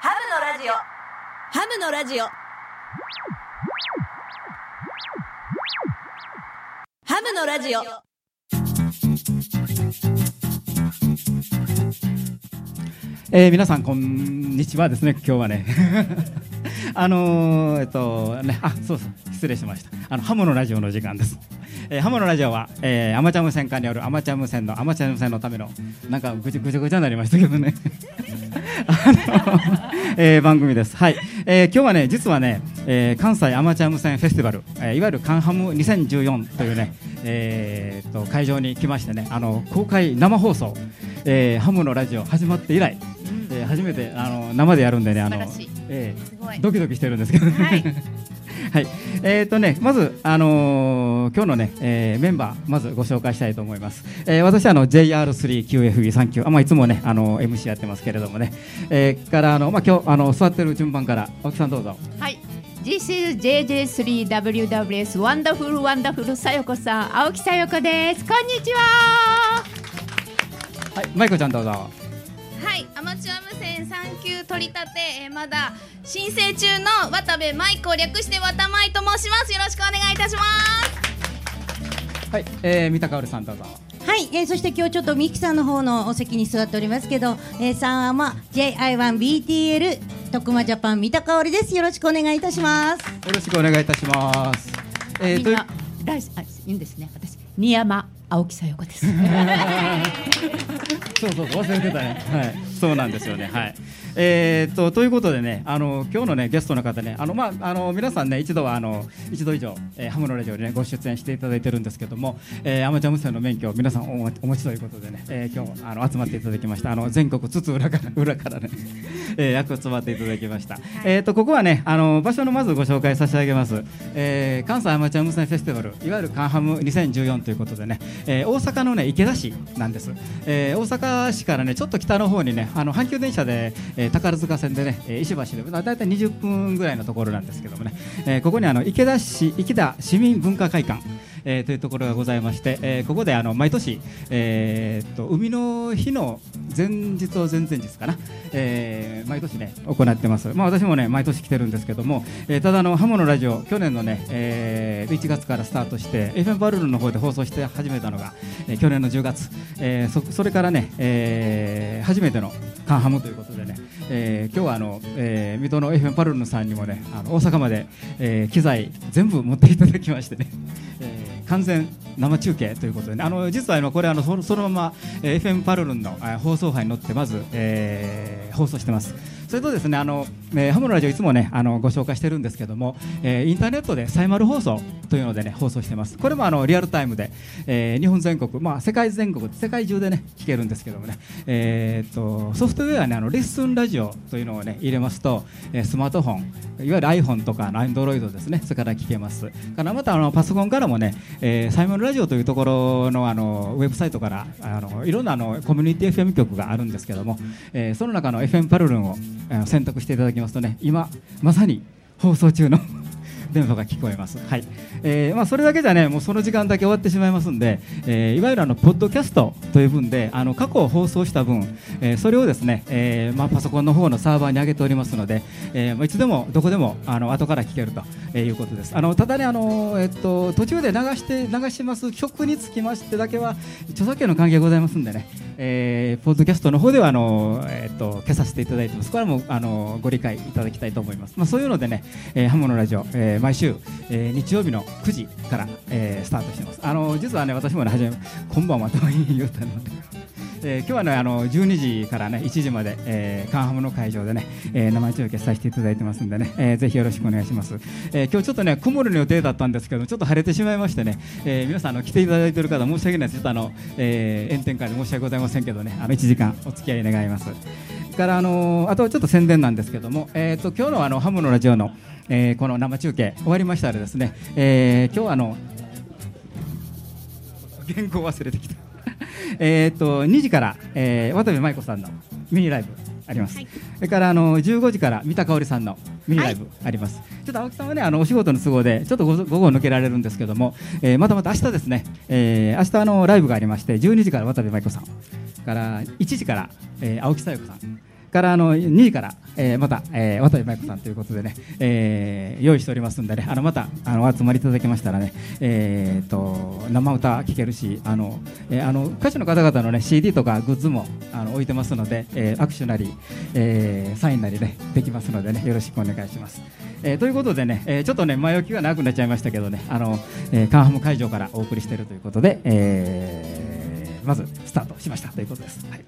ハムのラジオ。ハムのラジオ。ハムのラジオ。えー皆さんこんにちはですね。今日はね。あのーえっとねあそうそう。失礼しました。あのハムのラジオの時間です、えーハムのラジオは、えーアマチュア無線化によるアマチュア無線のアマチュア無線のためのなんかぐちゃぐちゃぐちゃになりましたけどね えー番組です。はい、えー今日はね、実はね、えー関西アマチュア無線フェスティバル、えーいわゆるカンハム2014というね、えーと会場に来ましてね、あの公開生放送、えーハムのラジオ始まって以来、えー初めてあの生でやるんでね、あのえードキドキしてるんですけどね。はい はい、えーとね、まず、あのー今日のね、えーメンバー、まずご紹介したいと思います。えー私はあの JR3QFB39、あまあいつもね、あの MC やってますけれどもね、えーからあのまあ今日あの座ってる順番から青木さんどうぞ。はい。This is JJ3WWS wonderful wonderful さよこさん青木さよこですこんにちははい、マイコちゃんどうぞ。はい、アマチュア無線3級取り立て、えーまだ申請中の渡部舞子略して渡舞と申します。よろしくお願いいたします。はい、えー、三田香織さんどうぞ。はい、えー、そして今日ちょっとミキさんの方のお席に座っておりますけど、えー、三アマ JI1BTL 徳間ジャパン三田香織です。よろしくお願いいたします。よろしくお願いいたします。えー、みんな大好きあいいんですね私新山青木さよこです そうそうそう忘れてたね。はい、そうなんですよね。はい。えー、っとということでね、あの今日のねゲストの方ね、あのまああの皆さんね一度はあの一度以上、えーハムのラジオにねご出演していただいてるんですけども、えーアマチュア無線の免許を皆さんお持お持ちということでね、えー今日あの集まっていただきました。あの全国津々浦から裏からね、えー、役を集まっていただきました。えー、っとここはねあの場所のまずご紹介差し上げます。えー関西アマチュア無線フェスティバルいわゆるカンハム2014ということでね、えー大阪のね池田市なんです。えー大阪市からねちょっと北の方にねあの阪急電車で、えー宝塚線でね、えー石橋でだいたい20分ぐらいのところなんですけどもね、えーここにあの池田市池田市民文化会館、えーというところがございまして、えーここであの毎年、えーっと海の日の前日と前々日かな、えー毎年ね行ってます。まあ私もね毎年来てるんですけども、えーただあのハモのラジオ去年のね、えー1月からスタートして FM バルーンの方で放送して始めたのが、えー去年の10月、えーそそれからね、えー初めてのカンハムということでね、えー今日はあの、えー水戸の FM パルルンさんにもねあの大阪まで、えー機材全部持っていただきましてね、えー完全生中継ということで、ね、あの実は今これあのそそのまま、えー FM パルルンの、えー放送班に乗ってまず、えー放送してます。それとですねあの、えーハムのラジオいつもねあのご紹介してるんですけども、えーインターネットでサイマル放送というのでね放送してます。これもあのリアルタイムで、えー日本全国まあ世界全国世界中でね聞けるんですけどもね、えーっとソフトウェアねあのレッスンラジオというのをね入れますと、えースマートフォンいわゆる iPhone とか Android ですねそれから聞けます。からまたあのパソコンからもね、えーサイマルラジオというところのあのウェブサイトからあのいろんなあのコミュニティ FM 局があるんですけども、えーその中の FM パルルンを、選択していただきますとね今まさに放送中の電波が聞こえます。はい。えーまあそれだけじゃね、もうその時間だけ終わってしまいますんで、えーいわゆるあのポッドキャストという分で、あの過去放送した分、えーそれをですね、えーまあパソコンの方のサーバーに上げておりますので、えーまあいつでもどこでもあの後から聞けるとえーいうことです。あのただねあのえっと途中で流して流します曲につきましてだけは著作権の関係がございますんでね、えーポッドキャストの方ではあのえっと消させていただいてます。これはもうあのご理解いただきたいと思います。まあそういうのでね、えーハモのラジオ、えー毎週、えー日曜日の9時から、えースタートしてます。あの実はね私もね初めこんばんはと言ったので。えー今日はねあの12時からね1時まで、えーカンハムの会場でね、えー生中継させていただいてますんでね、えーぜひよろしくお願いします。えー今日ちょっとね曇る予定だったんですけどちょっと晴れてしまいましてね、えー皆さんあの来ていただいている方申し訳ないですちょっとあの、えー炎天下で申し訳ございませんけどねあの1時間お付き合い願います。からあのあとちょっと宣伝なんですけども、えー、と今日のあのハムのラジオの、えーこの生中継終わりましたらですね、えー今日はあの原稿忘れてきた。えっと2時から、えー渡部舞子さんのミニライブあります。それからあの15時から三田香織さんのミニライブあります。ちょっと青木さんはねあのお仕事の都合でちょっと午午後抜けられるんですけども、えーまたまた明日ですね、えー明日あのライブがありまして12時から渡部舞子さんから1時から、えー青木さよ子さん。からあの2位から、えー、また、えー、渡部舞子さんということでね、えー、用意しておりますんでねあのまたあのお集まりいただきましたらね、えー、と生歌聴けるしあの、えー、あの歌手の方々のね CD とかグッズもあの置いてますので、えー、握手なり、えー、サインなりねできますのでねよろしくお願いします。えー、ということでね、えー、ちょっとね前置きがなくなっちゃいましたけどねあの、えー、カンハム会場からお送りしているということで、えー、まずスタートしましたということです。はい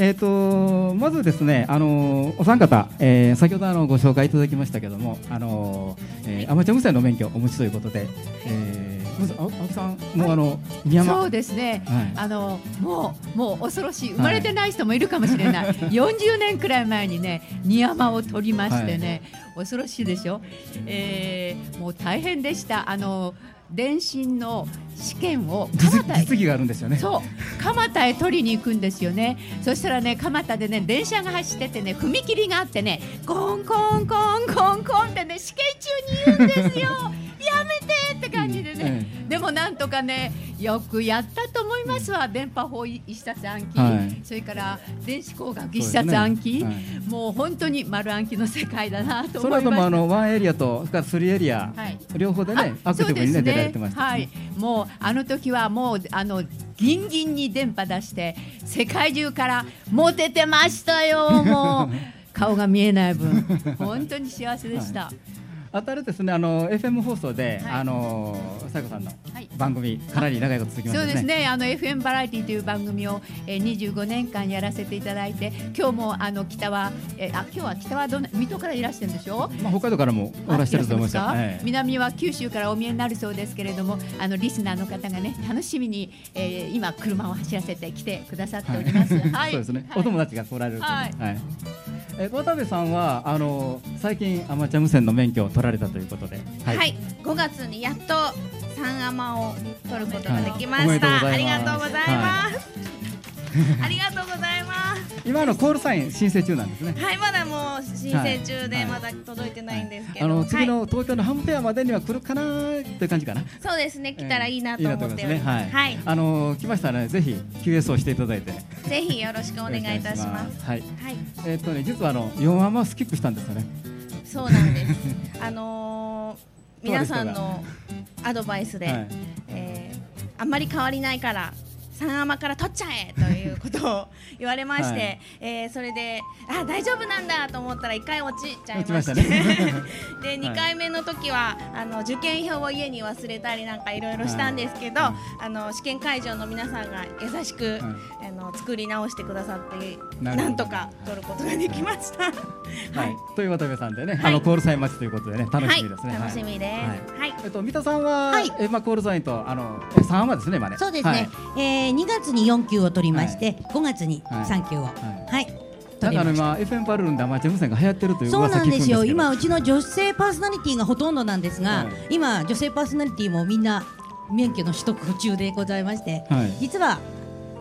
えーと、まずですね、あのお三方、えー、先ほどあのご紹介いただきましたけども、あのえー、アマチュア無線の免許をお持ちということで、えー、まず青木さんも、あの宮山。そうですね、はい、あのもうもう恐ろしい。生まれてない人もいるかもしれない、はい、40年くらい前にね二山を取りましてね、はい、恐ろしいでしょ、えー、もう大変でした。あの電信の試験を蒲田実技があるんですよね。そう。蒲田へ取りに行くんですよね。そしたらね蒲田でね電車が走っててね踏切があってねコンコンコンコンコンってね試験中に言うんですよ。やめてって感じでね、うん、でもなんとかねよくやったと思いますわ、うん、電波法一冊暗記、はい、それから電子工学一冊暗記、ね。はい、もう本当に丸暗記の世界だなと思いましそれもあのワンエリアとそれからスリーエリア、はい、両方でねアクティブにね、ね、出られてました、ね、はい。もうあの時はもうあのギンギンに電波出して世界中からモテてましたよもう。顔が見えない分。本当に幸せでした。はい当たるですねあの FM 放送で、はい、あのさこさんの番組、かなり長いこと続きまし、ね、そうですねあの FM バラエティという番組を、えー、25年間やらせていただいて今日もあの北は、えー、あ今日は北はどの水戸からいらしてるんでしょまあ北海道からもおらしてると思いますか、はい、南は九州からお見えになるそうですけれどもあのリスナーの方がね楽しみに、えー、今車を走らせて来てくださっております、はい、そうですね、お友達が来られると、はい、はい。え渡部さんはあの最近アマチュア無線の免許を取られたということで、はい、はい、5月にやっと三アマを取ることができました。はい、ありがとうございます。ありがとうございます。今のコールサイン申請中なんですね。はい、まだもう申請中で、まだ届いてないんですけど。あの次の東京のハムフェアまでには来るかなという感じかな。そうですね、来たらいいなと思ってます。はい。あの来ましたらぜひ QS をしていただいて。ぜひよろしくお願いいたします。はい。はい。えっとね、実はあの四アマスキップしたんですよね。そうなんです。あの皆さんのアドバイスで、えあんまり変わりないから三アマから取っちゃえということを言われまして、はい、えー、それであ大丈夫なんだと思ったら一回落ちちゃいまして、ね、で二回目の時はあの受験票を家に忘れたりなんかいろいろしたんですけど、はい、あの試験会場の皆さんが優しく、はい、あの作り直してくださってなんとか取ることができました。はい、という渡辺さんでね、あのコールサイン待ちということでね楽しみですね。楽しみです。はい。えっと三田さんは、はい、えまあコールサインとあの三話ですねまで。そうですね。えー2月に4級を取りまして、はい、5月に3級を、はい、はい、だから今 FM パルルンでアマチュア無線が流行ってるというそうなんですよ。今うちの女性パーソナリティがほとんどなんですが、はい、今女性パーソナリティもみんな免許の取得中でございまして、はい、実は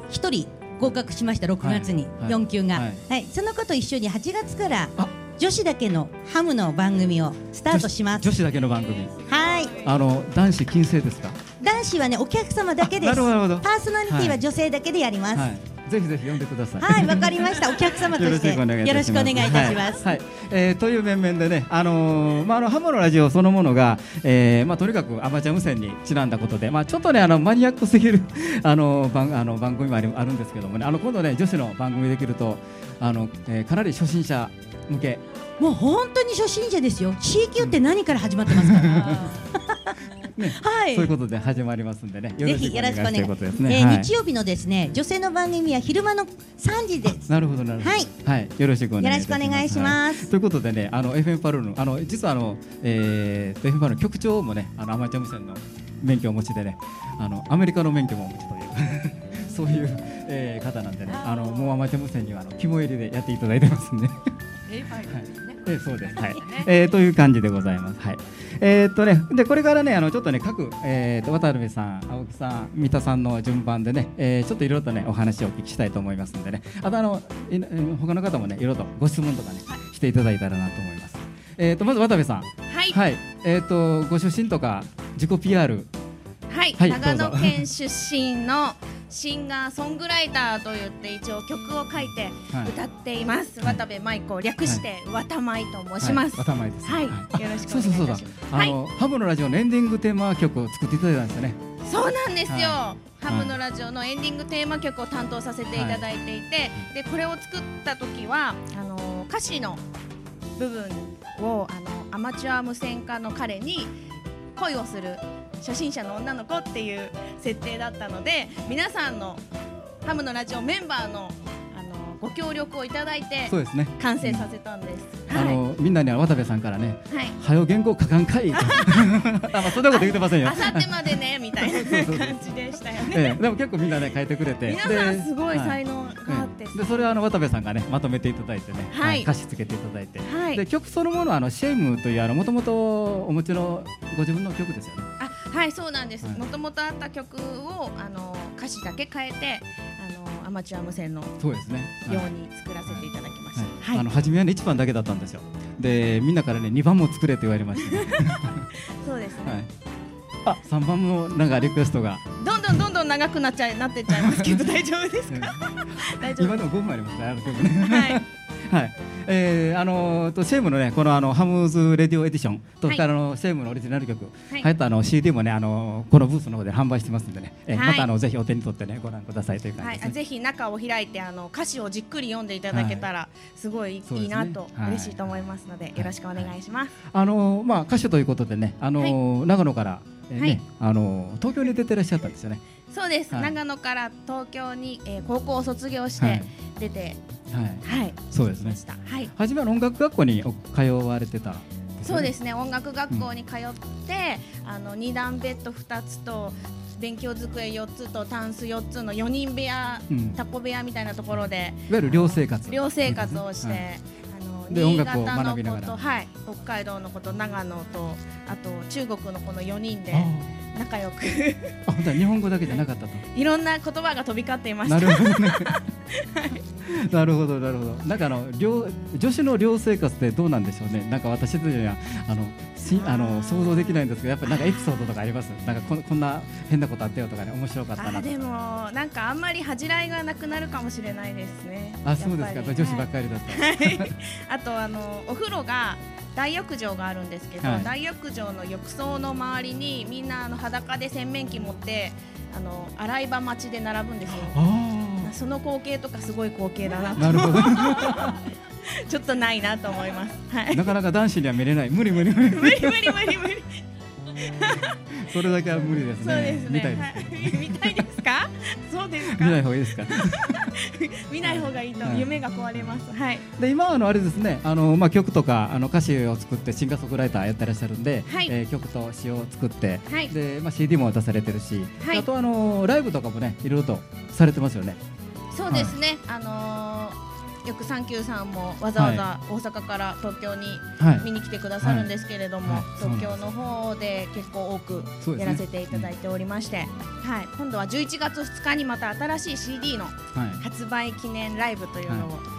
一人合格しました。6月に4級が、はい。その子と一緒に8月から女子だけのハムの番組をスタートします。女子だけの番組。はい。あの男子禁制ですか？男子はねお客様だけです。パーソナリティは女性だけでやります、はい。はいぜひぜひ呼んでください。はい、わかりました。お客様として。よろしくお願いいたします。はい、はい、えー、という面々でね、あのー、まああのハモのラジオそのものが、えー、まあとにかくアマチュア無線にちなんだことで、まあちょっとねあのマニアックすぎる あの番あの番組もあるあるんですけどもね、あの今度ね女子の番組できるとあの、えー、かなり初心者向け。もう本当に初心者ですよ。CQ って何から始まってますから。ね、はい、そういうことで始まりますんでね。ぜひよろしくお願いします。ね、えー、日曜日のですね、女性の番組は昼間の三時です。なるほどなるほど。はい、はい、よろしくお願いします。いします。はい、ということでね、あの FM パルルのあの実はあの、えー、FM パルル局長もね、あのアマチュア無線の免許をお持ちでね、あのアメリカの免許もお持ちという そういう、えー、方なんでね、あのもうアマチュア無線にはあの肝入りでやっていただいてますんで。えー、はい。えー、そうです。はい。えー、という感じでございます。はい。えー、っとね、でこれからね、あのちょっとね、各、えー、と渡辺さん、青木さん、三田さんの順番でね、えー、ちょっといろいろとね、お話をお聞きしたいと思いますんでね、あとあの、い他の方もね、いろいろとご質問とかね、していただいたらなと思います。えー、とまず渡辺さん、はい、はい、えー、とご出身とか自己 PR。はい、はい、長野県出身のシンガーソングライターといって一応曲を書いてはい。歌っています、渡部舞子略して、渡舞と申します。はい、渡前です。はい、よろしくお願いします。あの、ハムのラジオのエンディングテーマ曲を作っていただいたんですよね。そうなんですよ、はハムのラジオのエンディングテーマ曲を担当させていただいていて、でこれを作った時はあの歌詞の部分をあのアマチュア無線家の彼に恋をする初心者の女の子っていう設定だったので皆さんのハムのラジオメンバーのあのご協力をいただいてそうですね。完成させたんです。あの、みんなには渡部さんからね、はい、はよ原稿書かんかい。あ、まあ、そんなこと言ってませんよあ。さってまでね みたいな感じでしたよね。ええ、でも結構みんなね書いてくれて皆さんですごいは才能があって、ええでそれはあの渡部さんがねまとめていただいてね、はい歌詞つけていただいて、はいで曲そのものはあのシェイムというあのもともとお持ちのご自分の曲ですよね。あはいそうなんです。はい。もともとあった曲をあの歌詞だけ変えてあのアマチュア無線のよそうですね。はい。うに作らせていただきましはい。たはい、あの初めはね1番だけだったんですよ。でみんなからね2番も作れって言われまして、ね、そうですね、はい。あ3番もなんかリクエストが、どんどんどんどん長くなっちゃいなってっちゃいますけど大丈夫ですか？大丈夫。今でも5分ありますねあの曲ね。はい。はい。えー、あのーとシェイムのねこのあの Ham's Radio Edition。と、はい。あのシェイムのオリジナル曲、はい。入ったあの CD もねあのこのブースの方で販売してますんでね、えーはい。またあのぜひお手に取ってねご覧くださいという感はい、じです、ね。あぜひ中を開いてあの歌詞をじっくり読んでいただけたら、すごいねいいなと、はい嬉しいと思いますので、よろしくお願いします。あのーまあ歌手ということでねあのー長野から、えーねはいあのー東京に出てらっしゃったんですよね。そうです、はい長野から東京に、えー高校を卒業しはいて出て、はい。はい、そうですねまし。た。はい。初めは音楽学校にお通われてたね。そうですね音楽学校に通って、あの二段ベッド2つと勉強机4つとタンス4つの4人部屋、うんタコ部屋みたいなところでいわゆる寮生活。寮生活をして、で音楽を学びながら。はい。北海道のこと長野とあと中国のこの4人であ仲良く。ーあ本当は日本語だけじゃなかったと。いろんな言葉が飛び交っていました。なるほどね。なるほどなるほど。なんかあの寮女子の寮生活ってどうなんでしょうね。なんか私たちにはあのしあの想像できないんですけどやっぱりなんかエピソードとかあります？なんかこんこんな変なことあったよとかね面白かったなでもなんかあんまり恥じらいがなくなるかもしれないですねあそうですか。女子ばっりかりだった。はい あとあのお風呂が大浴場があるんですけど、はい大浴場の浴槽の周りにみんなあの裸で洗面器持ってあの洗い場待ちで並ぶんですよあその光景とかすごい光景だななるほど。ちょっとないなと思いますはいなかなか男子には見れない。無理無理無理。無理無理無理無理 それだけは無理ですね。そうですね見たいです。はい見たいですか？そうですか？見ない方がいいですか？見ない方がいいとはい。夢が壊れます。はい。で今はあのあれですねあの、まあ、曲とかあの歌詞を作ってシンガーソングライターやってらっしゃるんで、はい。えー曲と詩を作って、はい。でまあ、CD も出されてるし、はい。あとあのライブとかもねいろいろとされてますよね。そうですね、あのーよくサンキューさんもわざわざ大阪から東京にはい。見に来てくださるんですけれども、はい。はい。そうなんです。東京の方で結構多くやらせていただいておりまして、はい、今度は11月2日にまた新しい CD のはい。発売記念ライブというのを、はい。えー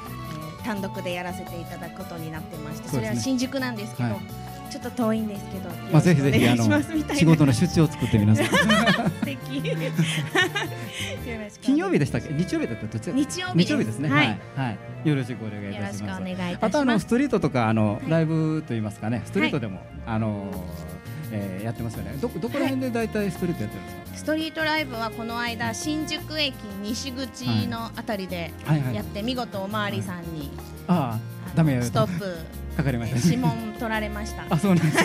単独でやらせていただくことになってましてそ,、れは新宿なんですけど、はいちょっと遠いんですけど、まあ、ぜひぜひあの仕事の出張を作って皆さん素敵。よろしくお願い金曜日でしたっけ？日曜日だったらどっちだ日曜日です。日曜日ですね。ははい。い、はいよろしくお願いいたします。あとあのストリートとかあの、い。ライブといいますかね。ストリートでも、あのえーやってますよね。どどこら辺で大体ストリートやってるんですか、ストリートライブはこの間新宿駅西口のあたりでやって見事おまわりさんに。ああダメよストップかかりました指紋取られました。あそうなんです。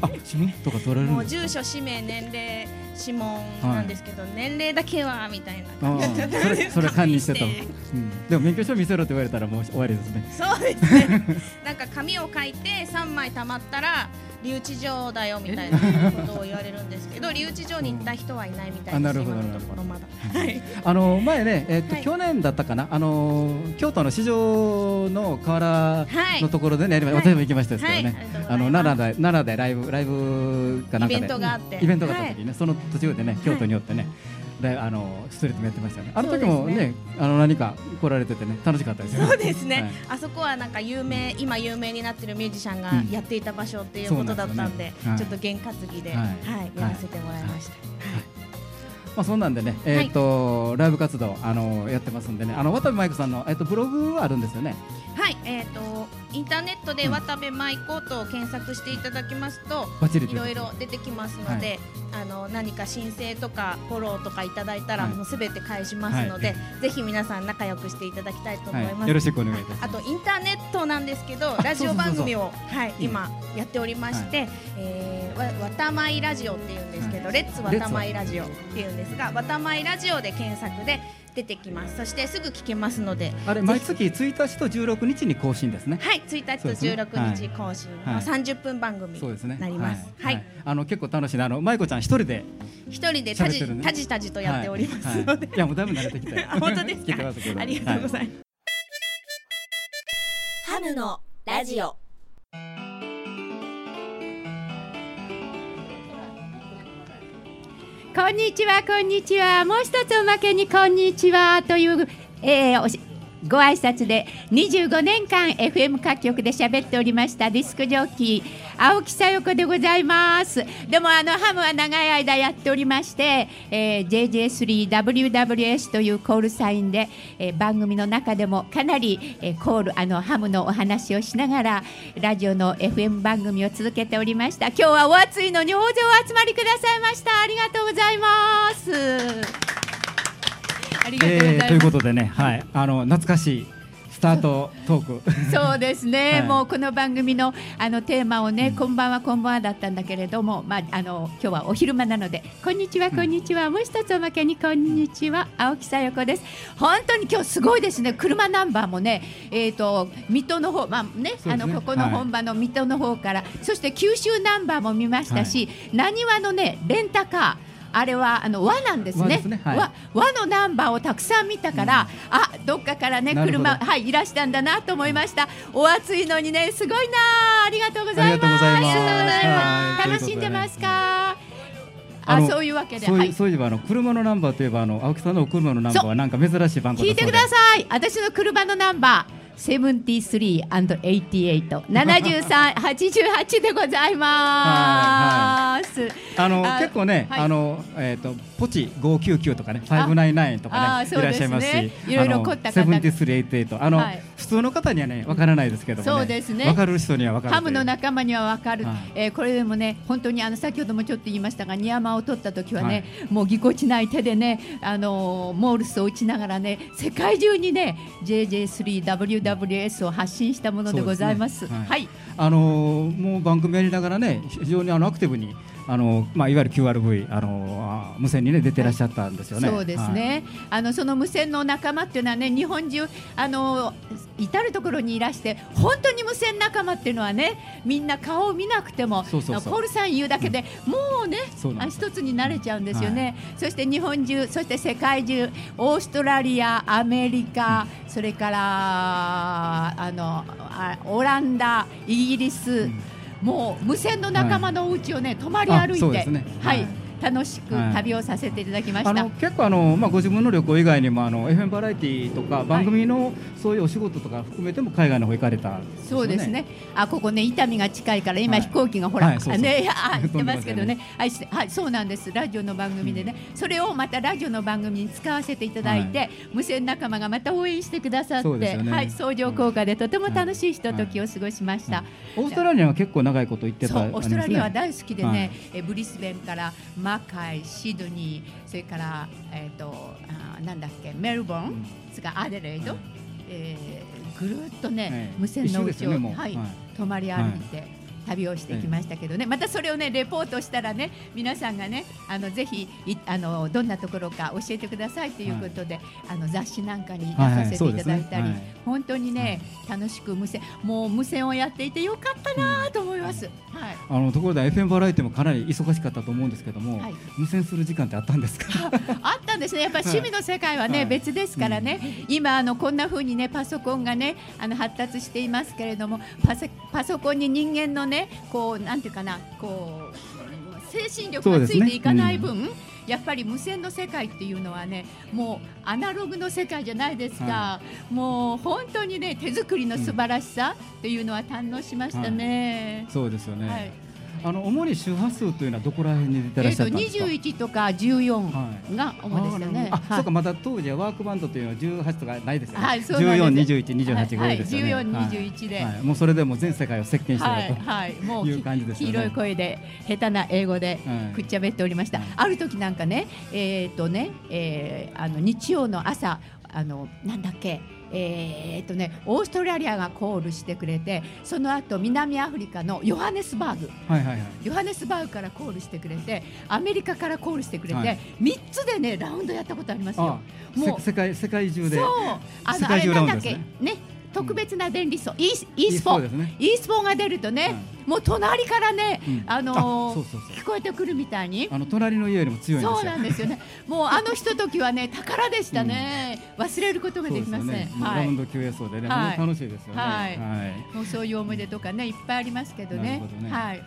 あ指紋とか取られるもう住所氏名年齢指紋なんですけど、年齢だけはみたいな。それそれ管理してた、うん、でも免許証見せろって言われたらもう終わりですね。そうですね。なんか紙を書いて3枚たまったら留置場だよみたいなことを言われるんですけど 留置場に行った人はいないみたいなところまだ。はい。あの前ね、えっとはい。去年だったかなあの京都の市場の河原はい。のところでね、はい。私も行きましたですけどね、はい。あの奈良で奈良でライブライブかなんかで。イベントがあって。イベントがあった時にね、その途中でね京都によってね、であのストリートもやってましたよね。あの時もねそうですあの何か来られててね楽しかったですよね。そうですね、はい。あそこはなんか有名今有名になってるミュージシャンがうん。やっていた場所っていうことだったんで,、そうなんでね。はい。ちょっと験担ぎで、ははいい。やらせてもらいました、まあそんなんでね、えっ、ー、と、はい、ライブ活動あのやってますんでね、あの渡部舞子さんのえっ、ー、とブログあるんですよね。はい、えっ、ー、とインターネットで渡部舞子と検索していただきますと、いろいろ出てきますので、はい、あの何か申請とかフォローとかいただいたら、もうすべて返しますので、はい、ぜひ皆さん仲良くしていただきたいと思います。よろしくお願いいたします。あとインターネットなんですけど、ラジオ番組をはい今やっておりまして、はい、えー、わたまいラジオっていうんですけど、レッツわたまいラジオっていうんですが、わたまいラジオで検索で出てきます。そしてすぐ聞けますのであれ毎月1日と16日に更新ですね。はい1日と16日更新の30分番組になります。はい、あの結構楽しいあの舞子ちゃん一人で一人でたじたじたじとやっておりますので、い。やもうだいぶ慣れてきた 本当ですか？ありがとうございます、ハムのラジオこんにちは、こんにちは。もう一つおまけに、こんにちはという、えー、ご挨拶で25年間 FM 各局で喋っておりましたディスクジョッキー青木さよ子でございます。でもあのハムは長い間やっておりまして、えー、JJ3WWS というコールサインで、えー、番組の中でもかなり、えー、コールあのハムのお話をしながらラジオの FM 番組を続けておりました。今日はお暑いのに大勢お集まりくださいました。ありがとうございますありがとうございます、えー、ということでね、はい、あの懐かしいスタートトーク。そうですね、はい、もうこの番組のあのテーマをね、うん、こんばんはこんばんはだったんだけれども、まああの今日はお昼間なので、こんにちはこんにちは、うん、もう一つおまけにこんにちは青木さよ子です。本当に今日すごいですね。車ナンバーもね、えっ、ー、と水戸の方、まあね、ねあのここの本場の水戸の方から、はい、そして九州ナンバーも見ましたし、なにわのねレンタカー。あれはあの和なんですね。和、ねはい、和のナンバーをたくさん見たから、うん、あどっかからね車はいいらしたんだなと思いました。お暑いのにねすごいなありがとうございます。ありがとうございます。楽しんでますか？あそういうわけで、そういえばあの車のナンバーといえばあの青木さんの車のナンバーはなんか珍しい番号聞いてください。私の車のナンバー。73&88、73、88でございます。はいはい、あの結構ね、はい、あのえっ、ー、とポチ599とかね、599とかねいらっしゃいますし、いろいろ凝った方、7388あの、はい、普通の方にはねわからないですけども、ね、そうですね。わかる人にはわかる。ハムの仲間にはわかる。はい、えー、これでもね本当にあの先ほどもちょっと言いましたが、ニヤマを取った時はね、もうぎこちない手でね、あのモールスを打ちながらね、世界中にね JJ3W WS を発信したものでございます。すね、はい、はい、あのー、もう番組やりながらね、非常にあのアクティブにあのまあ、いわゆる QRV あの無線に、ね、出てらっしゃったんですよね。そうですね、はい、あのその無線の仲間っていうのはね日本中あの至る所にいらして本当に無線仲間っていうのはねみんな顔を見なくてもそうそうールさん言うだけで、うん、もうね一つになれちゃうんですよね、はい、そして日本中そして世界中オーストラリアアメリカ、うん、それからあのオランダイギリス、うんもう無線の仲間のお家をね、泊まり歩いて、ね、はい楽しく旅をさせていただきました、はい、あの結構あの、まあ、ご自分の旅行以外にもあの FM バラエティーとか番組のそういうお仕事とか含めても海外の方行かれた、ね、そうですね。あここね伊丹が近いから今、飛行機がほら、はいはい、ねあ行ってますけどね。はい、はい、そうなんです。ラジオの番組でね、うん、それをまたラジオの番組に使わせていただいて、無線仲間がまた応援してくださって、ね、はい相乗効果でとても楽しいひとときを過ごしました、オーストラリアは結構長いこと行ってた、ね、オーストラリアは大好きでね、えブリスベンからマカイシドニーそれから、えーと、あなんだっけメルボン、うん、それからアデレイド、うん、えー、ぐるっとね、無線のうちを、ね、はい、泊まり歩いて。はい旅をしてきましたけどね、またそれをねレポートしたらね皆さんがねあのぜひあのどんなところか教えてくださいということで、はい、あの雑誌なんかに出させていただいたり、はいね。はい、本当にね、楽しく無線もう無線をやっていてよかったなと思います。うん、はい。あのところで FM バラエティもかなり忙しかったと思うんですけども、無線する時間ってあったんですか？あったんですね。やっぱ趣味の世界はね、別ですからね。うん、今あのこんな風にねパソコンがねあの発達していますけれどもパソパソコンに人間のねこうなんていうかなこう精神力がついていかない分、ねうん、やっぱり無線の世界っていうのはねもうアナログの世界じゃないですか、はい、もう本当にね手作りの素晴らしさっていうのは堪能しましたね。うんはい、そうですよね、はいあの主に周波数というのはどこら辺に出てらっしゃったんですか？えー、と21とか14が主ですよね。あ、そうかまた当時はワークバンドというのは18とかないですよね。はい、そうなんです。14、21、28が多いですよね。はい、14、21で、はい、もうそれでも全世界を席巻してると、はい、もういう感じです黄色い声で下手な英語でくっちゃべっておりました。ある時なんかね、えっ、とね、えー、あの日曜の朝あのなんだっけ？えー、っとね、オーストラリアがコールしてくれてその後南アフリカのヨハネスバーグ、はいはいはい、ヨハネスバーグからコールしてくれてアメリカからコールしてくれて、はい、3つでねラウンドやったことありますよ。もう世界世界中で。そう。あのあれなんだっけ？ね特別な電離層、e スポ、e スポが出るとね、もう隣からね、あの聞こえてくるみたいに、あの隣の家よりも強いそうなんですよね。もうあのひとときはね宝でしたね。忘れることができません。ラウンド QS でね、楽しいですよね。はい。もうそういう思い出とかねいっぱいありますけどね。はい。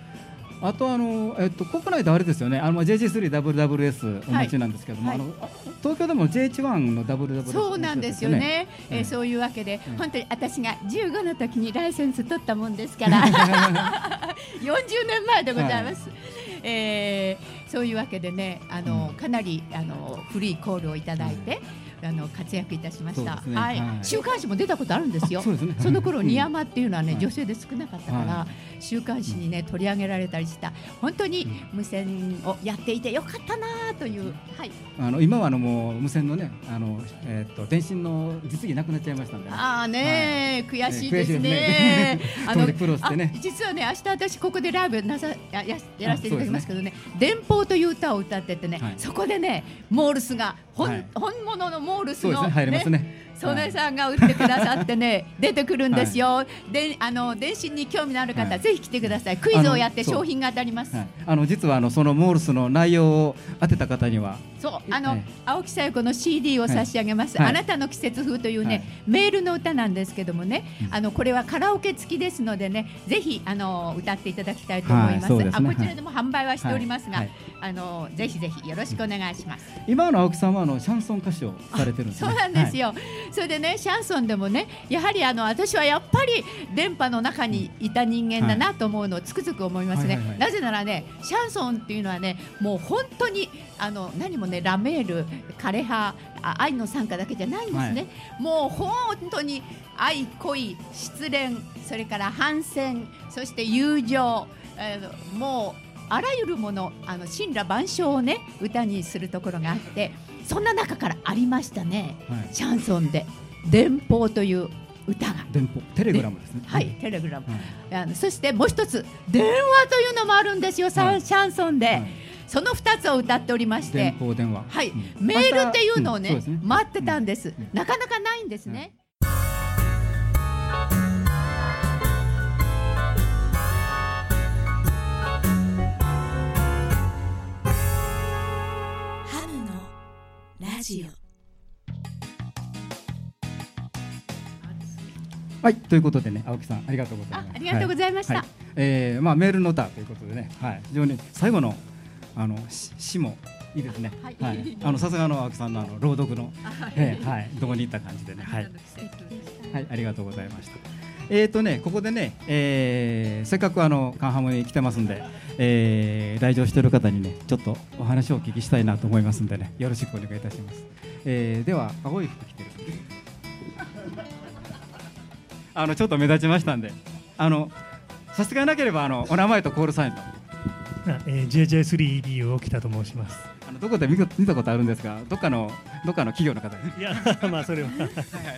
あとあの、えっと、国内であれですよね、あの JG3WWS お持ちなんですけども、はい、あの東京でも JH1 の WWS、そうなんですよね、うん、えー、そういうわけで、うん、本当に私が15の時にライセンス取ったもんですから。40年前でございます。はい、えー、そういうわけでねあの、うん、かなりあの古いコールをいただいて、あの活躍いたしました。ね、はい、週刊誌も出たことあるんですよ。そ、ね、その頃、ニヤマっていうのはね、女性で少なかったから、週刊誌にね取り上げられたりした。本当に無線をやっていてよかったなという、はい、あの今はあのもう無線のねあの、えー、っと電信の実技なくなっちゃいましたんで、ね、ああね、はい、悔しいですね。あの ね。実はね明日私ここでライブなさやややらせていただきますけどね。電報という歌を歌っててね、はい、そこでねモールスが本,、はい、本物のモールスの、ね、入りますね。曽根さんが打ってくださってね、出てくるんですよ。で、あの電信に興味のある方、ぜひ来てください。クイズをやって商品が当たります。あの実はあのそのモールスの内容を当てた方には、そう。あの、青木さよ子の CD を差し上げます。あなたの季節風というね、メールの歌なんですけどもね、あのこれはカラオケ付きですのでね、ぜひあの歌っていただきたいと思います。あこちらでも販売はしておりますが、あのぜひぜひよろしくお願いします。今の青木さんはあのシャンソン歌手をされてるんです、そうなんですよ。それでねシャンソンでもねやはりあの私はやっぱり電波の中にいた人間だなと思うのをつくづく思いますね、なぜならねシャンソンっていうのはねもう本当にあの何もねラメール枯葉愛の参加だけじゃないんですね、はい、もう本当に愛恋失恋それから反戦そして友情、えー、もうあらゆるものあの神羅万象をね歌にするところがあってそんな中からありましたね、はい、シャンソンで「電報」という歌が。電報。テレグラムですね。はい、テレグラム、はい、あのそしてもう一つ電話というのもあるんですよ、はい、シャンソンで、はい、その二つを歌っておりまして。電報電話。はい、うん、メールっていうのをねうん。ね、待ってたんです、うん、なかなかないんですね、ジオ。はいということでね青木さんありがとうございますありがとうございました、はい。はい、えー、まあメールの歌ということでねはい非常に最後のあの詩もいいですね。はい、はい、あのさすがの青木さんのあの朗読の、はい、えー、はい、どこに行った感じでね、はい、はい、ありがとうございました。えっ、ー、とね、ここでね、えー、せっかくあのカンハムに来てますんで、えー、来場している方にね、ちょっとお話をお聞きしたいなと思いますんでね、よろしくお願いいたします。えー、では青い服着てる。あのちょっと目立ちましたんで、あの差し支えなければあのお名前とコールサインと。えー、JJ3ED を北と申します。あのどこで見見たことあるんですが、どっかのどっかの企業の方いやまあそれははい、は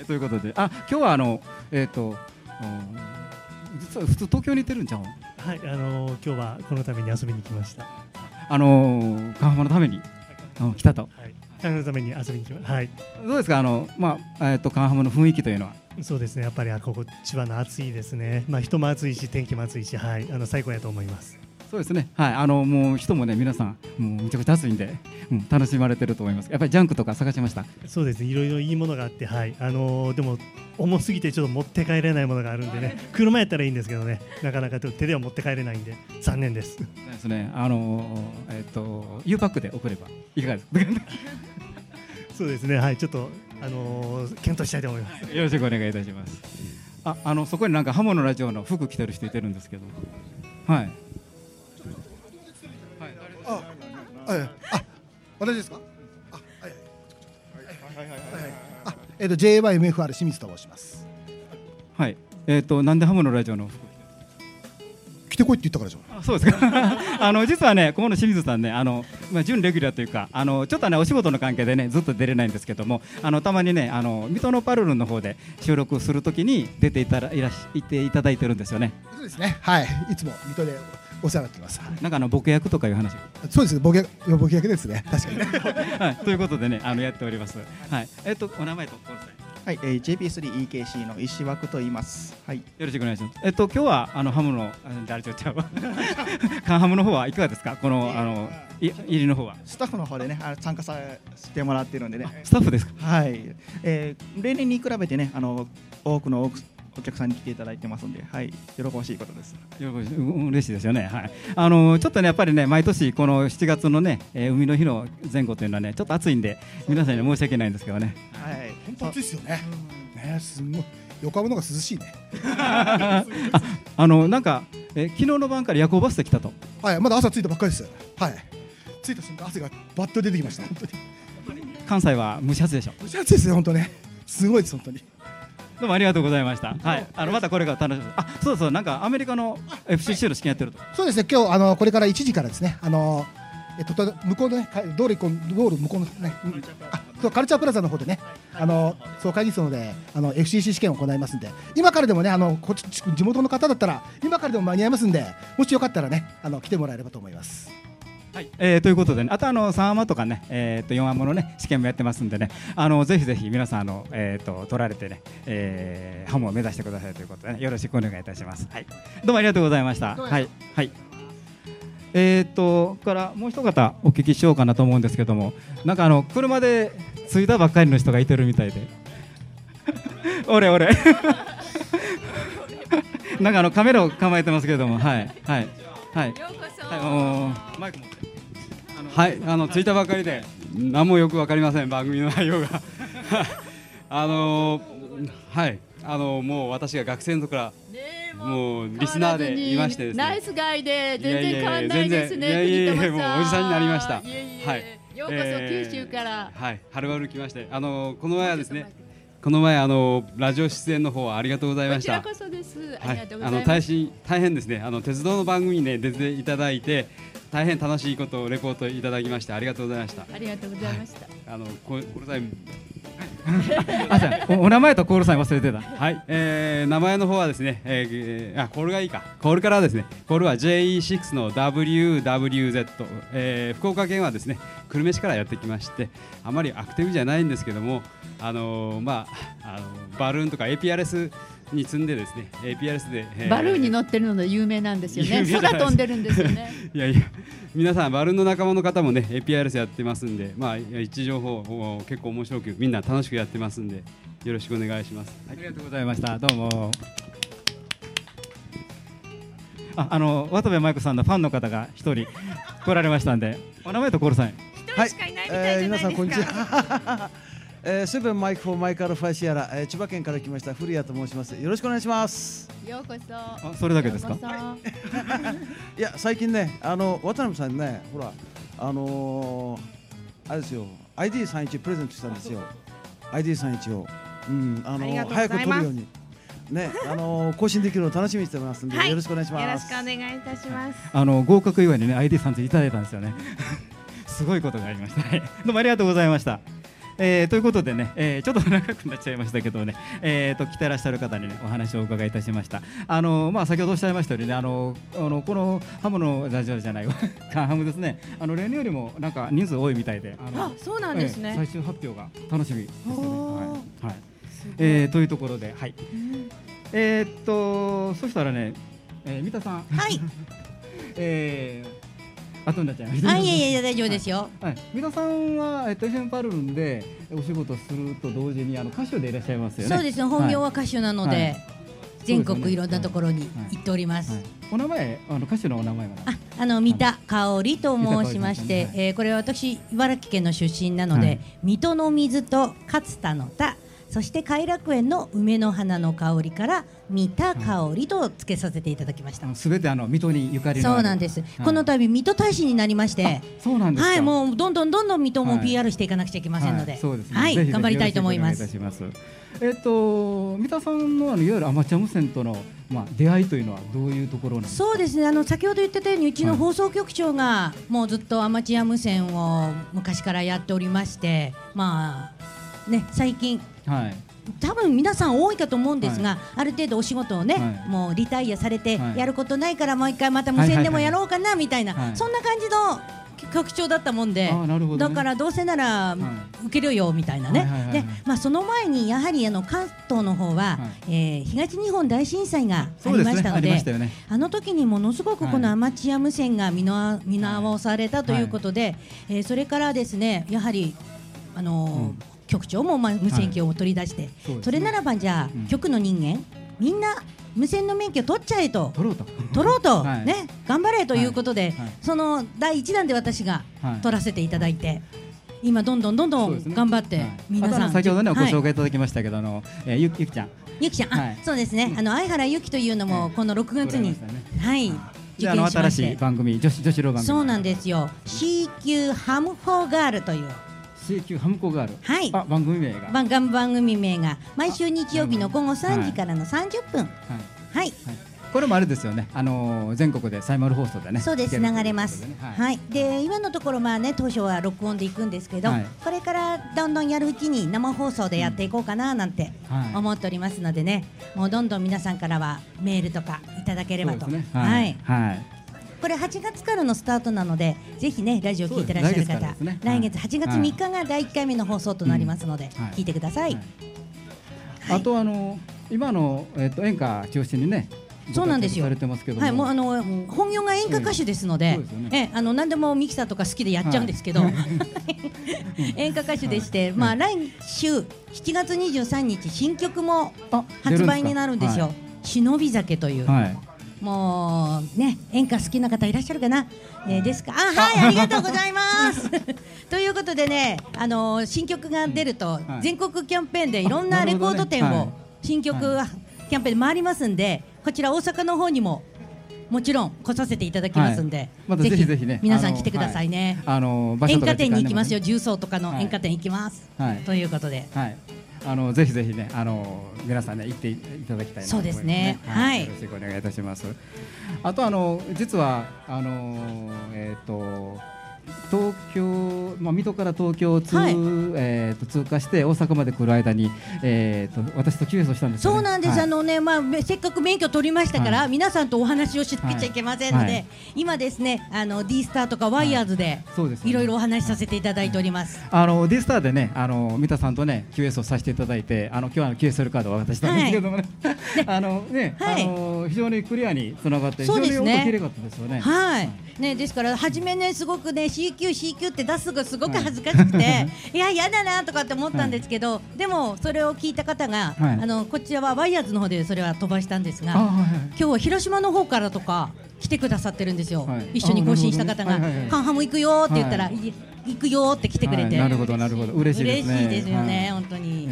い、ということで、あ今日はあのえっ、ー、と、実は普通東京に行ってるんじゃん。はいあのー、今日はこのために遊びに来ました。あのー、カンハマのために、はい、来たと。はい。カンハマのために遊びに来ました。はい。どうですか？あのまあえっ、ー、とカンハマの雰囲気というのは？そうですねやっぱりここ千葉の暑いですね。まあ人も暑いし天気も暑いしはいあの最高やと思います。そうですね、はい、あのもう人もね、皆さん、もうめちゃくちゃ暑いんで、うん、楽しまれてると思います。やっぱりジャンクとか探しました？そうですね、いろいろいいものがあって、はい、あのー、でも重すぎてちょっと持って帰れないものがあるんでね、車やったらいいんですけどね、なかなか手では持って帰れないんで、残念です。ですね、あのー、えっ、ー、と、U パックで送ればいかがですか？そうですね、はい、ちょっと、あのー、検討したいと思います。よろしくお願いいたします。あ、あの、そこになんかハモのラジオの服着てる人いてるんですけど。はい。あ、私ですか？えっ、と JYMFR 清水と申します。はい。えっ、となんでハムのラジオの？来てこいって言ったからじゃん。そうですか。あの実はね、ここの清水さんね、あのまあ準レギュラーというか、あのちょっとねお仕事の関係でねずっと出れないんですけども、あのたまにね、あの水戸のパルルンの方で収録するときに出ていたらいらしていただいてるんですよね。そうですね。はい。いつも水戸でお世話になってます。なんかあのボケ役とかいう話。そうですボケボケ役ですね。確かに、ね。はい。ということでね、あのやっております。はい。えっとお名前とこの際。はい、えー、JP3EKC の石枠と言います。はい、よろしくお願いします。えっと今日はあのハムの誰ちょっちゃうわ。カンハムの方はいかがですか？このあのい入りの方は。スタッフの方でね、あ参加させてもらってるんでね。スタッフですか？はい。えー、例年に比べてね、あの多くのお客さんに来ていただいてますんで、はい、喜ばしいことです。喜ばしい、嬉しいですよね。はい。あのちょっとね、やっぱりね、毎年この7月のね、えー、海の日の前後というのはね、ちょっと暑いんで、皆さんに申し訳ないんですけどね。はい。本当暑いですよね。ね、すごい。横浜のが涼しいね。あ、あのなんか、え昨日の晩から夜行バスで来たと。はい、まだ朝着いたばっかりです。はい。着いた瞬間汗がバッと出てきました。本当に。関西は蒸し暑でしょ。蒸し暑ですよ本当ね。すごいです本当に。どうもありがとうございました。はい、あのまたこれが楽しみ。あ、そうそう、なんかアメリカの FCC の試験やってると。そうですね、今日あのこれから1時からですね、あのえっと向こうのね、道路道路向こうのね、あ、そうカルチャープラザの方でね、あのそう会議室のであの FCC 試験を行いますんで、今からでもね、あのこっち地元の方だったら今からでも間に合いますんで、もしよかったらね、あの来てもらえればと思います。はい、えー、ということでね、あとあの3アマとかね、えー、と4アマのね試験もやってますんでね、あのぜひぜひ皆さんあのえっ、ー、と取られてね、えー、ハムを目指してくださいということで、ね、よろしくお願いいたします。はい、どうもありがとうございました。はい。はい。えっ、ー、とからもう一方お聞きしようかなと思うんですけども、なんかあの車で着いたばっかりの人がいてるみたいで、俺 俺。なんかあのカメラを構えてますけれども、はい。はい。はい。はい、マイク持って。はい、あの着い。たばかりで何もよくわかりません。番組の内容が。あのー、はい。あのもう私が学生の時からもうリスナーでいましてですね。ナイスガイで全然変わんないですねいやいやいやもうおじさんになりました。はいようこそ九州から、はい。はるばる来まして。あのこの前はですねこの前あのラジオ出演の方ありがとうございました。こちらこそです。はい、あの大変大変ですね。あの鉄道の番組にね出ていただいて大変楽しいことをレポートいただきましてありがとうございました。ありがとうございました。はい、あのこれこれさえお名前とコールさん忘れてた。はい、えー、名前の方はですね、えー、あコールがいいか。コールからですね。コールは JE6 の WWZ、えー、福岡県はですね、久留米市からやってきまして、あまりアクティブじゃないんですけども、あのー、まああのバルーンとか APRS に積んでですね APRS で、えー、バルーンに乗ってるので有名なんですよね。空飛んでるんですよね。いやいや皆さんバルーンの仲間の方もね APRS やってますんでまあ位置情報結構面白くみんな楽しくやってますんでよろしくお願いします、ありがとうございました。どうも。ああの渡部舞子さんのファンの方が一人来られましたんでお名前とコールさん。一人しかいないみたいじゃないですか、はい。えー、皆さんこんにちはえー、 Seven Mike Four Mike Alfa Sierra、えー、千葉県から来ました古谷と申します。よろしくお願いします。ようこそ。あそれだけですか？いや最近ねあの渡辺さんねほらあのー、あれですよ ID31 プレゼントしたんですよ。ID31 を。うんあのー、早く取るように。ね、あのー、更新できるのを楽しみにしてますんで、はい、よろしくお願いします。よろしくお願いいたします。あの合格祝いにね、ID さんいただいたんですよね。すごいことがありました。どうもありがとうございました。えー、ということでね、えー、ちょっと長くなっちゃいましたけどね、えーと、来てらっしゃる方に、ね、お話をお伺いいたしました。あのまあ、先ほどおっしゃいましたようにね、あのあのこのハムのラジオじゃないわ、ハムですね、あの例年よりもなんか人数多いみたいで、あのそうなんですね、えー、最終発表が楽しみですね。はいはいえー、というところで、はい。えー、っと、そしたらね、えー、三田さん。はい。えー後になっちゃいました。あいやいや大丈夫ですよ。はい。三田さんはえっと FM パルルンでお仕事すると同時にあの歌手でいらっしゃいますよね。そうですね。本業は歌手なので、はい、全国いろんなところに行っております。お名前あの歌手のお名前は？ああの三田香織と申しまして、えー、これは私茨城県の出身なので、水戸の水と勝田の田そして偕楽園の梅の花の香りから三田香りと付けさせていただきました。すべてあの水戸にゆかりのそうなんです。はい、この度水戸大使になりまして、そうなんですはい、もうどんどんどんどん水戸も PR していかなくちゃいけませんので、はい、そうですね。はい、頑張りたいと思います。えっと三田さんのあのいわゆるアマチュア無線とのまあ出会いというのはどういうところそうですね。あの先ほど言ってたようにうちの放送局長がもうずっとアマチュア無線を昔からやっておりまして、まあね最近。はい。多分皆さん多いかと思うんですが、はい、ある程度お仕事をね、はい、もうリタイアされて、やることないからもう一回また無線でもやろうかなみたいな、そんな感じの局長だったもんで、ね、だからどうせなら受けるよみたいなね、でまあ、その前にやはりあの関東の方は、はい、えー、東日本大震災がありましたので、ねね、あの時にものすごくこのアマチュア無線が見直されたということで、はい、えー、それからですねやはりあのーうん局長もまあ無線機を取り出して、はい。それならばじゃあ、うん、局の人間みんな無線の免許取っちゃえと。取ろうと。取ろうと、はい、ね頑張れということで、はい、その第一弾で私が取らせていただいて。今どんどんどんどん頑張って、ね、皆さん先ほどねご紹介いただきましたけどあの、えー、ゆゆきちゃん。ゆきちゃん、あ、そうですね。あの相原ゆきというのもこの6月に、はい。受験しまして。番組女子女子番組。そうなんですよ。C 級ハムフォーガールという C 級ハムコガールはい。あ番組名が番番組名が毎週日曜日の午後3時からの30分はい、はい、これもあれですよね、あのー、全国でサイマル放送でね。そうです、流れます。ね、はい、はい、で、今のところ、まあね、当初は録音でいくんですけど、はい、これからどんどんやるうちに生放送でやっていこうかななんて思っておりますのでね。もうどんどん皆さんからはメールとかいただければと。ね、はい。はいこれ8月からのスタートなのでぜひねラジオ聞いてらっしゃる方来月,、ね、来月8月3日が第1回目の放送となりますので、聞いてください、あとあの今の、えっと、演歌中心にねそうなんですよ。はい、もうあの本業が演歌歌手ですので、え、あの何でもミキサーとか好きでやっちゃうんですけど、演歌歌手でして、まあ来週7月23日新曲も発売になるんですよ。忍び酒という。もうね演歌好きな方いらっしゃるかな、えー、ですか？あはいありがとうございます。ということでねあのー、新曲が出ると、全国キャンペーンでいろんなレコード店を新曲キャンペーンで回りますんでこちら大阪の方にももちろん来させていただきますんで、ま、ぜひぜひね。皆さん来てくださいね。あの演歌店に行きますよ、重曹とかの演歌店行きます。ということで。はい。あのぜひぜひねあの皆さんね行っていただきたいなと思います、ね、そうですね。はい、よろしくお願いいたします。あとあの実はあのえっ、ー、と東京、まあ、水戸から東京を通,、はい、えー、と通過して大阪まで来る間に、えー、と私とキュエスをしたんです、ね、そうなんです、はい、あのね、まあ、せっかく免許取りましたから、はい、皆さんとお話をしなきゃいけませんので、今ですねあの D スターとかワイヤーズで、そうです、ね、いろいろお話しさせていただいております、あの D スターでねあの三田さんとね QS をさせていただいてあの今日は QSL カードを渡したんですけどもね、あのね、あの非常にクリアにつながって非常に音綺麗かったですよね。はい、ねですから初めねすごくね CQ CQ って出すがすごく恥ずかしくて、はい、いや嫌だなとかって思ったんですけど、はい、でもそれを聞いた方が、はい、あのこちらはワイヤーズの方でそれは飛ばしたんですが、今日は広島の方からとか来てくださってるんですよ、一緒に更新した方が「カンハム行くよ」って言ったら、行くよって来てくれて、なるほどなるほど。嬉しいですね。嬉しいですよね、本当に。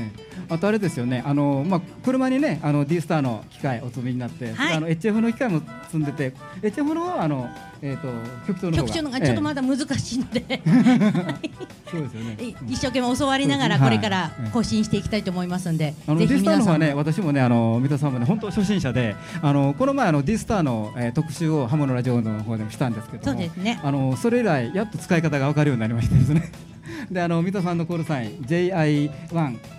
あとあれですよね、あのまあ車にね、あの D スターの機械お積みになって、あの HF の機械も積んでて、HF のあのえっ、と局長の局長のがちょっとまだ難しいので、そうですよね。一生懸命教わりながらこれから更新していきたいと思いますんで、あの D スターの方はね、私もねあの三田さんも。ね本当初心者で、あのこの前あの D スターの、えー、特集をハムのラジオの方でもしたんですけどそうですね。あのそれ以来やっと使い方がわかるようになりましたですね。であの三田さんのコールサイン JI1、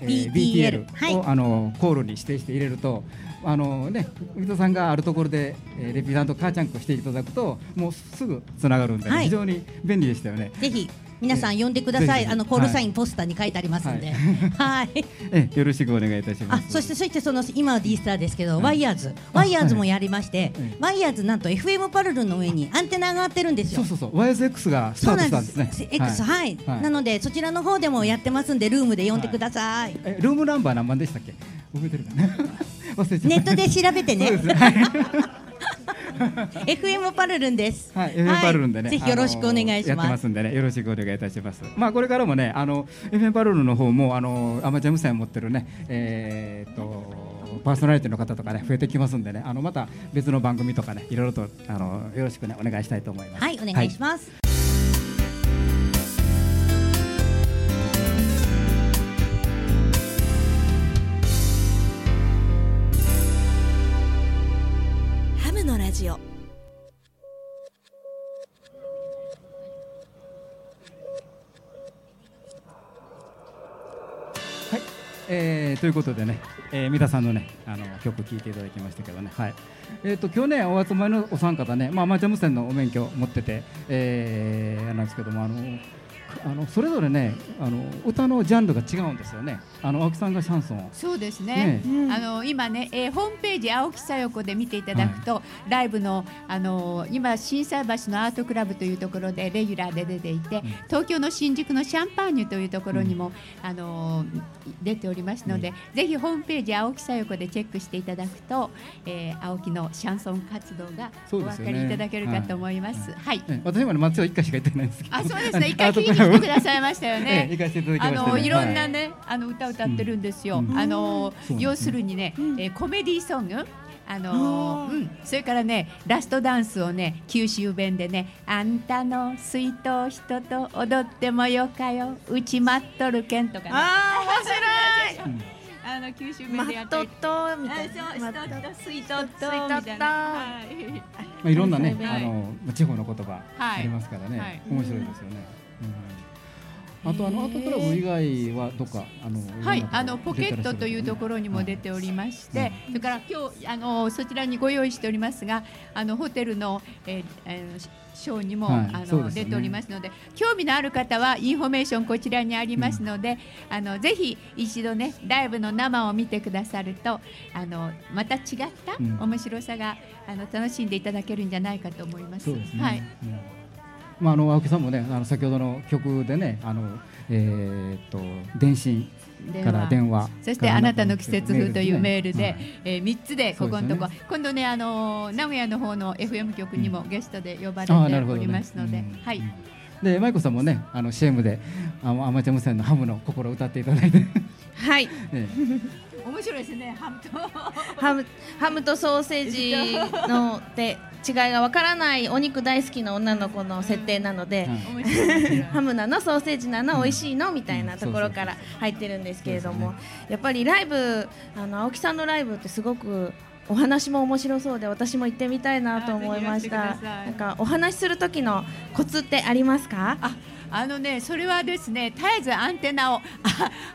えー、を、はい、あのコールに指定して入れるとあのね水戸さんがあるところで、えー、レピダントカーチャンクしていただくともうすぐつながるんで、はい、非常に便利でしたよね。ぜひ皆さん呼んでください。あのコールサインポスターに書いてありますんで、はい。えよろしくお願いいたします。あ、そしてそしてその今は D スターですけど、ワイヤーズ、ワイヤーズもやりまして、ワイヤーズなんと FM パルルの上にアンテナが上がってるんですよ。そうそうそう。ワイヤーズ X がスタートしたんですね。X はい。なのでそちらの方でもやってますんでルームで呼んでください。えルームナンバー何番でしたっけ？覚えてるかな？ネットで調べてね。FM パルルンです。はい FM パルルンでね。ぜひよろしくお願いします。やってますんでね。よろしくお願いいたします。まあこれからもねあの FM パルルンの方もあのアマチュア無線持ってるねえーっとパーソナリティの方とかね増えてきますんでね。あのまた別の番組とかねいろいろとあのよろしくねお願いしたいと思います。はいお願いします、ハムジオ。えーということでね、えー、三田さんのねあの曲聴いていただきましたけどね、はい。えー、と今日ねお集まりのお三方ね、まあ、アマチュア無線のお免許を持ってて、えー、なんですけどもあのあのそれぞれねあの歌のジャンルが違うんですよね。あの青木さんがシャンソン。そうですね。あの今ね、えーホームページ青木さよこで見ていただくと、ライブのあの今心斎橋のアートクラブというところでレギュラーで出ていて、東京の新宿のシャンパーニュというところにも、あの出ておりますので、ぜひホームページ青木さよこでチェックしていただくと、えー青木のシャンソン活動がお分かりいただけるかと思います。はい。ね私もね松尾一回しか行ってないんですけど。あ、そうですね。一回聞きに来てくださいましたよね。あのいろんなはね、あの歌歌ってるんですよ。うん。あの要するにね、えーコメディーソング？あのうん、それからねラストダンスをね九州弁でね「あんたの水筒人と踊ってもよかよ。うち待っとるけん」とかね。あー面白い。あの九州弁でやってとみたいあそうな。マッ人と水筒と水筒とみたいな。はい。まあ、いろんなね、はい。あの地方の言葉はい。ありますからね、はい。面白いですよね。うん、あとあのアー。トクラブ以外はどっかあのはいあのポケットというところにも出ておりまして、それから今日あのそちらにご用意しておりますが、あのホテルの、えーえーショーにも、はいあの、ね。出ておりますので、興味のある方はインフォメーションこちらにありますので、あのぜひ一度ねライブの生を見てくださると、あのまた違ったうん。面白さが、あの楽しんでいただけるんじゃないかと思います。すね。はい。うんまああの青木さんもね、あの先ほどの曲でね、あのえーっと電信から電話。そしてあなたの季節風というメールで、はい。えー、3つでここのとこ、そうです今度ねあのー名古屋の方の FM 局にもゲストで呼ばれておりますので、うん。はい。で舞子さんもね、あの CM であのアマチュア無線のハムの心を歌っていただいて、はい。ね面白いですねハムと。ハムハムとソーセージので違いがわからないお肉大好きな女の子の設定なので、ハムなのソーセージなの美味しいのみたいなところから入ってるんですけれども、やっぱりライブあの青木さんのライブってすごくお話も面白そうで私も行ってみたいなと思いました。なんかお話しする時のコツってありますか？ああのねそれはですね絶えずアンテナをあ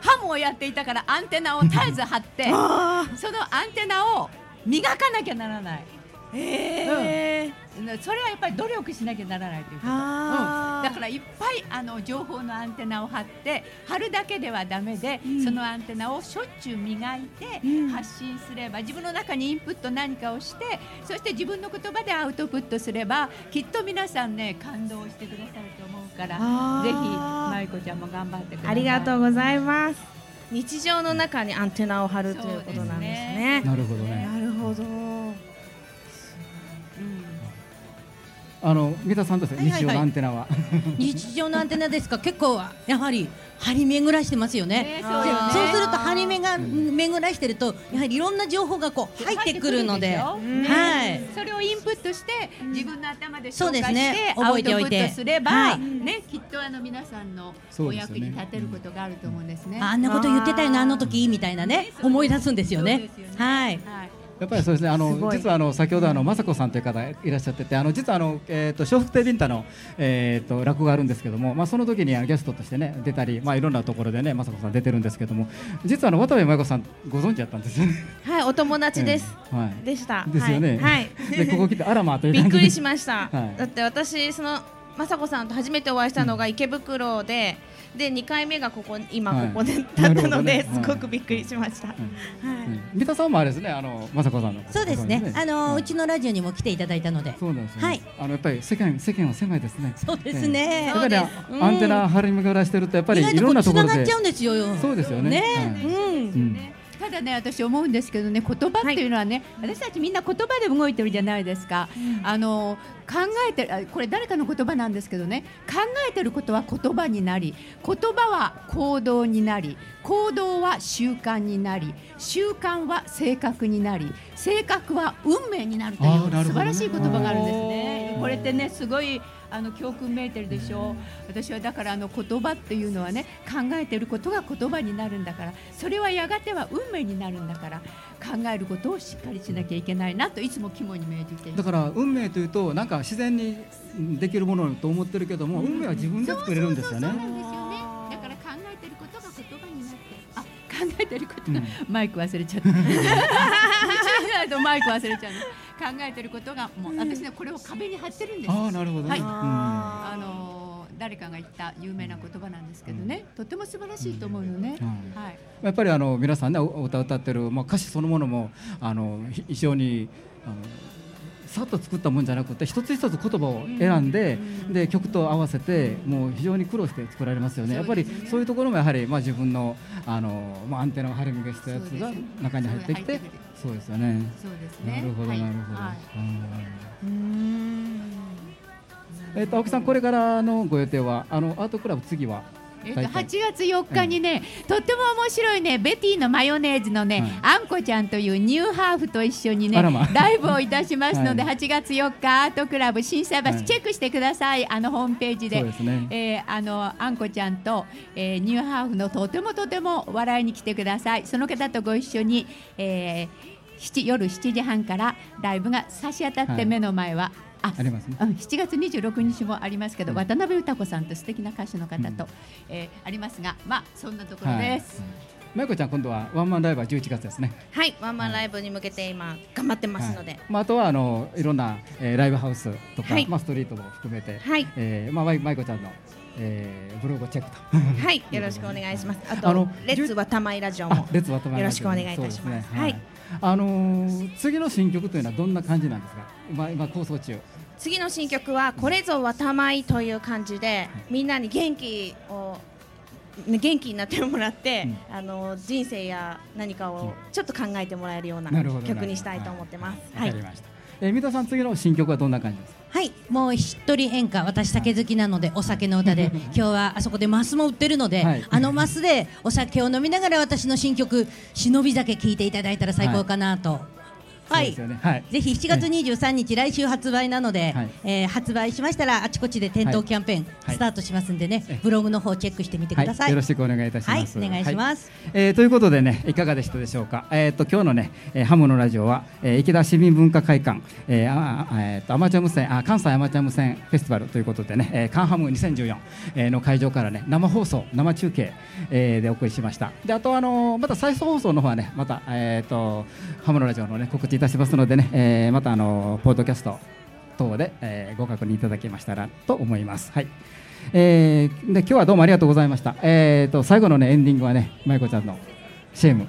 ハムをやっていたからアンテナを絶えず張って そのアンテナを磨かなきゃならない。えうん。それはやっぱり努力しなきゃならないということ、うん、だからいっぱいあの情報のアンテナを張って貼るだけではダメで、そのアンテナをしょっちゅう磨いて発信すれば、自分の中にインプット何かをしてそして自分の言葉でアウトプットすればきっと皆さんね感動してくださるとからぜひ舞子ちゃんも頑張ってください。ありがとうございます。日常の中にアンテナを張るということなんですね。なるほどね。なるほどあの三田さんとですねはいはいはい。日常のアンテナは、日常のアンテナですか？結構やはり張り巡らしてますよね。ねそうよね。そうすると張り目が巡らしてるとやはりいろんんな情報がこう入ってくるので。入ってくるでしょはい。それをインプットして自分の頭でそうです紹介してね。覚えておいて。すればはい。ねきっとあの皆さんのおそうですよね役に立てることがあると思うんですね。あんなこと言ってたよなあの時みたいなね思い出すんですよね。よね。はい。はいやっぱりそうですね。あの実はあの先ほどあの雅子さんという方いらっしゃってて、あの実はあのえっ、と笑福亭ビンタのえっ、と落語があるんですけども、まあその時にあのゲストとしてね出たり、まあいろんなところでね雅子さん出てるんですけども、実はあの渡部舞子さんご存知だったんですよね。はいお友達です、う んはい。でしたですよね。はい、はいでここ来てあらまというびっくりしました、はいだって私その雅子さんと初めてお会いしたのが池袋で、で2回目がここ今はいここでだったので、ね。すごくびっくりしました、はい。うん。三田さんもあれですね、あの雅子さんの。そうですね。あのはい。うちのラジオにも来ていただいたので。そうなんです。はい。あのやっぱり世間世間は狭いですね。そうですね。やっぱりあうん。アンテナ張り巡らしてるとやっぱりいろんなところで。繋がっちゃうんですよ。そうですよね。ね。はい。うん。うんただね私思うんですけどね言葉っていうのはね、はい、私たちみんな言葉で動いてるじゃないですか、うん、あの考えてこれ誰かの言葉なんですけどね。考えてることは言葉になり言葉は行動になり行動は習慣になり習慣は性格になり性格は運命になるという素晴らしい言葉があるんですね。これってねすごいあの教訓めいてるでしょ？う私はだからあの言葉っていうのはね考えてることが言葉になるんだからそれはやがては運命になるんだから考えることをしっかりしなきゃいけないなといつも肝に銘じてだから運命というとなんか自然にできるものと思ってるけども、うん、運命は自分で作れるんですよね。そうなんですよねえてることが、うん、マイク忘れちゃった。とマイク忘れちゃう考えてることがもう私ねこれを壁に貼ってるんです。あなるほど、ね、はい。あの誰かが言った有名な言葉なんですけどね、とても素晴らしいと思うよね。はい。やっぱりあの皆さんねお歌歌ってるまあ歌詞そのものもあの非常にあのさっと作ったもんじゃなくて一つ一つ言葉を選んで、で曲と合わせてもう非常に苦労して作られますよね。やっぱりそういうところもやはりまあ自分のあのまあアンテナを張り巡らしたやつが中に入ってきて、そうですよね。そうですね。なるほどなるほど。えっと青木さんこれからのご予定はあのアートクラブ次は？えっと、8月4日にね、うん、とっても面白いねベティのマヨネーズのね、はい、あんこちゃんというニューハーフと一緒にね、ま、ライブをいたしますので、はい、8月4日アートクラブ心斎橋、はい、チェックしてくださいあのホームページで。で、ね、えー、あのあんこちゃんと、えー、ニューハーフのとてもとても笑いに来てください。その方とご一緒に、えー、夜7時半からライブが差し当たって目の前は、あありますね。7月26日もありますけど、うん、渡辺歌子さんと素敵な歌手の方と、うん、えー、ありますが、まあそんなところです。まゆこちゃん今度はワンマンライブは11月ですね。はい、ワンマンライブに向けて今頑張ってますので。はい、まああとはあのいろんな、えー、ライブハウスとか、はい、まあストリートも含めて、はい、えー、まあまゆこちゃんのえー、ブログチェックと。はい、よろしくお願いします。あと、あのレッツはたまいラジオも。レッツはたまいよろしくお願いいたします。はい。あの次の新曲というのはどんな感じなんですか？今今構想中。次の新曲はこれぞわたまいという感じでみんなに元気を元気になってもらって、うん、あの人生や何かをちょっと考えてもらえるような曲にしたいと思ってます。はい。はい、えー、三田さん次の新曲はどんな感じですか？はい、もう一人演歌、私酒好きなので、お酒の歌で、今日はあそこでマスも売ってるので、はい、あのマスでお酒を飲みながら、私の新曲。忍び酒聞いていただいたら最高かなとはい、はい、ぜひ7月23日、来週発売なので、はい、えー、発売しましたらあちこちで店頭キャンペーンスタートしますんでね、はい、ブログの方チェックしてみてください、よろしくお願いいたします、お願いします、えー、ということでねいかがでしたでしょうか？えっ、ー、と今日のね、えー、ハムのラジオは、えー、池田市民文化会館、えーあえー、とアマチュア無線あ関西アマチュア無線フェスティバルということでね、えー、カンハム2014、えー、の会場からね生放送生中継、えー、でお送りしました。であとあのー、また再放送の方はねまたえっ、ー、とハムのラジオのね告知いたしますのでねえー、またあのポッドキャスト等で、えー、ご確認いただけましたらと思います。はい。えー、で今日はどうもありがとうございました。えっ、ー、と最後のねエンディングはねまいこちゃんのシェーム。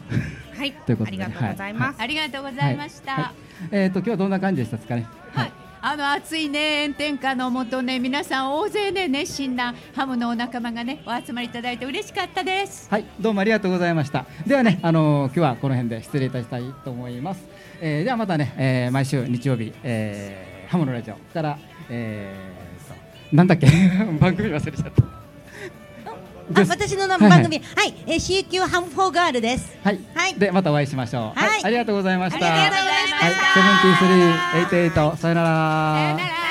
はい。ということで、ありがとうございます。はい、ありがとうございました。はいはい、えっ、と今日はどんな感じでしたですかね。はいあの暑いね炎天下のもとね皆さん大勢ね熱心なハムのお仲間がねお集まりいただいて嬉しかったです。はいどうもありがとうございました。ではね、あのー、今日はこの辺で失礼いたしたいと思います、えー、ではまたね、えー、毎週日曜日、えー、ハムのラジオから、えー、なんだっけ？番組忘れちゃった。あ私の番組、はい、はい、えー、C 級ハムフォーガールです。はい。はい、でまたお会いしましょう。はい、ありがとうございました。ありがとうございました。はい、セブンティースリーエイトエイトさよなら。さよなら。